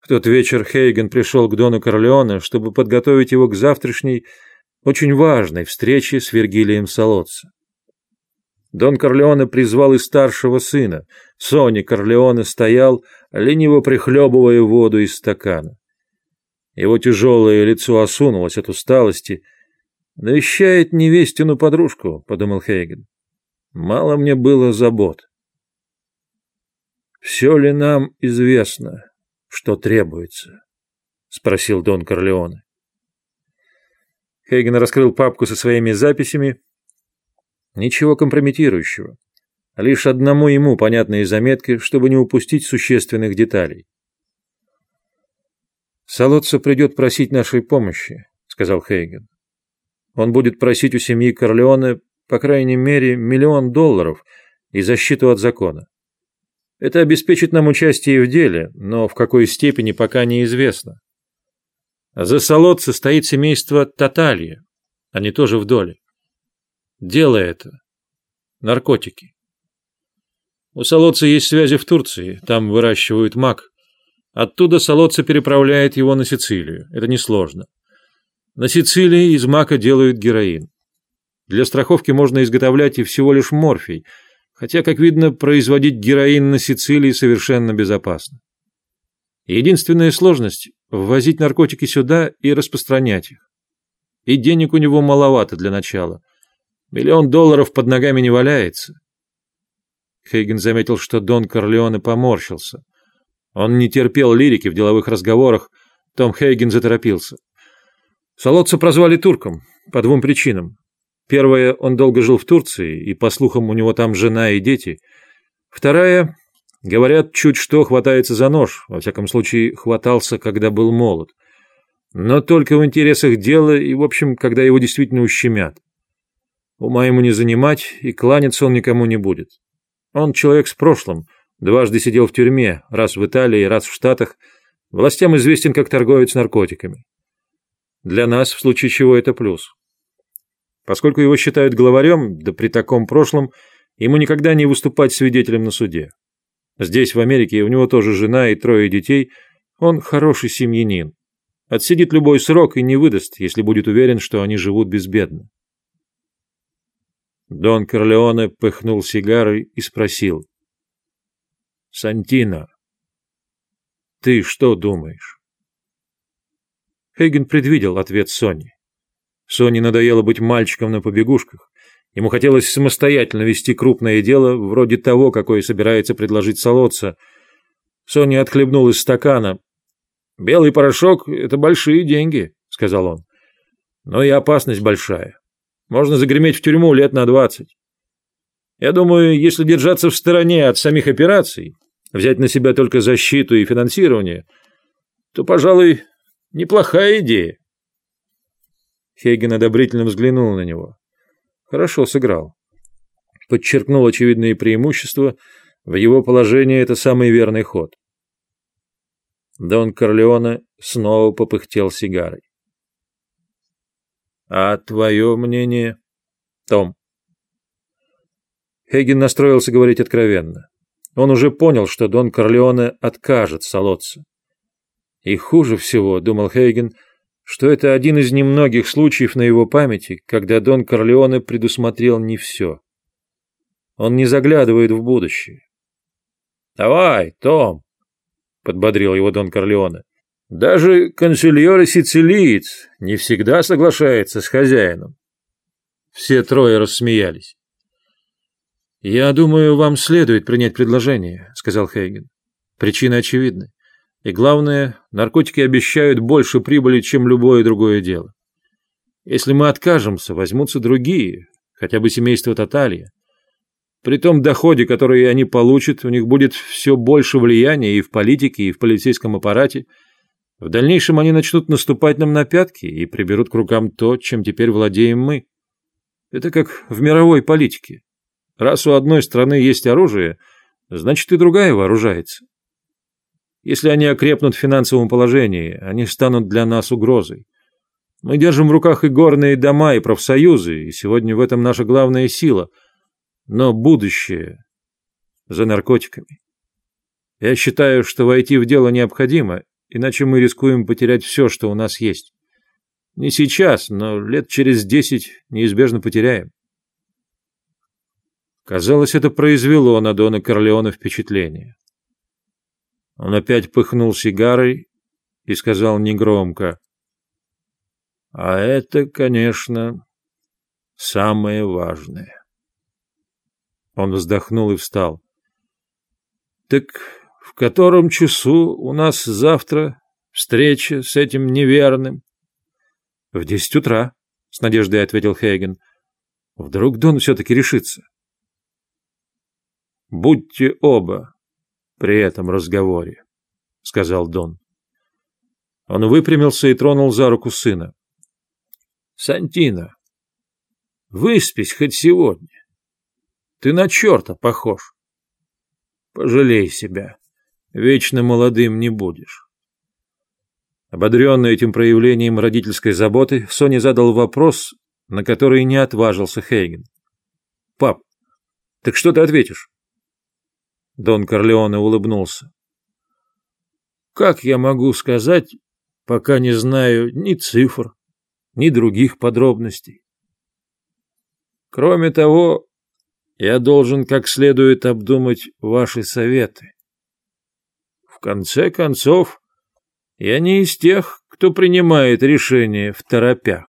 В тот вечер Хейген пришел к Дону Корлеоне, чтобы подготовить его к завтрашней, очень важной встрече с Вергилием Солоццо. Дон Корлеоне призвал и старшего сына. Сони Корлеоне стоял, лениво прихлебывая воду из стакана. Его тяжелое лицо осунулось от усталости. «Навещает невестину подружку», — подумал Хейген. «Мало мне было забот». «Все ли нам известно, что требуется?» — спросил Дон Корлеоне. Хейген раскрыл папку со своими записями. Ничего компрометирующего. Лишь одному ему понятные заметки, чтобы не упустить существенных деталей. «Солоццо придет просить нашей помощи», — сказал Хейген. «Он будет просить у семьи Корлеоне, по крайней мере, миллион долларов и защиту от закона. Это обеспечит нам участие в деле, но в какой степени пока неизвестно. За Солоццо стоит семейство Таталья, они тоже в доле. Дело это — наркотики. У Солоццо есть связи в Турции, там выращивают мак. Оттуда Солоццо переправляет его на Сицилию. Это несложно. На Сицилии из мака делают героин. Для страховки можно изготовлять и всего лишь морфий, хотя, как видно, производить героин на Сицилии совершенно безопасно. Единственная сложность – ввозить наркотики сюда и распространять их. И денег у него маловато для начала. Миллион долларов под ногами не валяется. Хейген заметил, что Дон Корлеоне поморщился. Он не терпел лирики в деловых разговорах. Том Хейген заторопился. Солодца прозвали турком по двум причинам. Первая, он долго жил в Турции, и, по слухам, у него там жена и дети. Вторая, говорят, чуть что хватается за нож, во всяком случае, хватался, когда был молод. Но только в интересах дела и, в общем, когда его действительно ущемят. Ума ему не занимать, и кланяться он никому не будет. Он человек с прошлым – Дважды сидел в тюрьме, раз в Италии, раз в Штатах. Властям известен как торговец наркотиками. Для нас, в случае чего, это плюс. Поскольку его считают главарем, да при таком прошлом, ему никогда не выступать свидетелем на суде. Здесь, в Америке, у него тоже жена и трое детей. Он хороший семьянин. Отсидит любой срок и не выдаст, если будет уверен, что они живут безбедно. Дон Корлеоне пыхнул сигарой и спросил. Сантино, ты что думаешь? Хейген предвидел ответ Сони. Соне надоело быть мальчиком на побегушках. Ему хотелось самостоятельно вести крупное дело, вроде того, какое собирается предложить Солоца. Соня отхлебнул из стакана. «Белый порошок — это большие деньги», — сказал он. «Но и опасность большая. Можно загреметь в тюрьму лет на двадцать. Я думаю, если держаться в стороне от самих операций, взять на себя только защиту и финансирование, то, пожалуй, неплохая идея. Хейген одобрительно взглянул на него. Хорошо сыграл. Подчеркнул очевидные преимущества. В его положении это самый верный ход. Дон Корлеоне снова попыхтел сигарой. «А твое мнение, Том?» Хейген настроился говорить откровенно. Он уже понял, что Дон Корлеоне откажет Солоццо. И хуже всего, думал Хейген, что это один из немногих случаев на его памяти, когда Дон Корлеоне предусмотрел не все. Он не заглядывает в будущее. «Давай, Том!» — подбодрил его Дон Корлеоне. «Даже консильор-сицилиец не всегда соглашается с хозяином». Все трое рассмеялись. «Я думаю, вам следует принять предложение», — сказал Хейген. «Причины очевидны. И главное, наркотики обещают больше прибыли, чем любое другое дело. Если мы откажемся, возьмутся другие, хотя бы семейство Таталья. При том доходе, который они получат, у них будет все больше влияния и в политике, и в полицейском аппарате. В дальнейшем они начнут наступать нам на пятки и приберут к рукам то, чем теперь владеем мы. Это как в мировой политике. Раз у одной страны есть оружие, значит и другая вооружается. Если они окрепнут в финансовом положении, они станут для нас угрозой. Мы держим в руках и горные дома, и профсоюзы, и сегодня в этом наша главная сила. Но будущее за наркотиками. Я считаю, что войти в дело необходимо, иначе мы рискуем потерять все, что у нас есть. Не сейчас, но лет через десять неизбежно потеряем. Казалось, это произвело на Дона Корлеона впечатление. Он опять пыхнул сигарой и сказал негромко, «А это, конечно, самое важное». Он вздохнул и встал. «Так в котором часу у нас завтра встреча с этим неверным?» «В десять утра», — с надеждой ответил Хейген. «Вдруг Дон все-таки решится?» «Будьте оба при этом разговоре», — сказал Дон. Он выпрямился и тронул за руку сына. «Сантина, выспись хоть сегодня. Ты на черта похож. Пожалей себя, вечно молодым не будешь». Ободренный этим проявлением родительской заботы, Соня задал вопрос, на который не отважился Хейген. «Пап, так что ты ответишь?» Дон Корлеоне улыбнулся. «Как я могу сказать, пока не знаю ни цифр, ни других подробностей? Кроме того, я должен как следует обдумать ваши советы. В конце концов, я не из тех, кто принимает решения в торопях.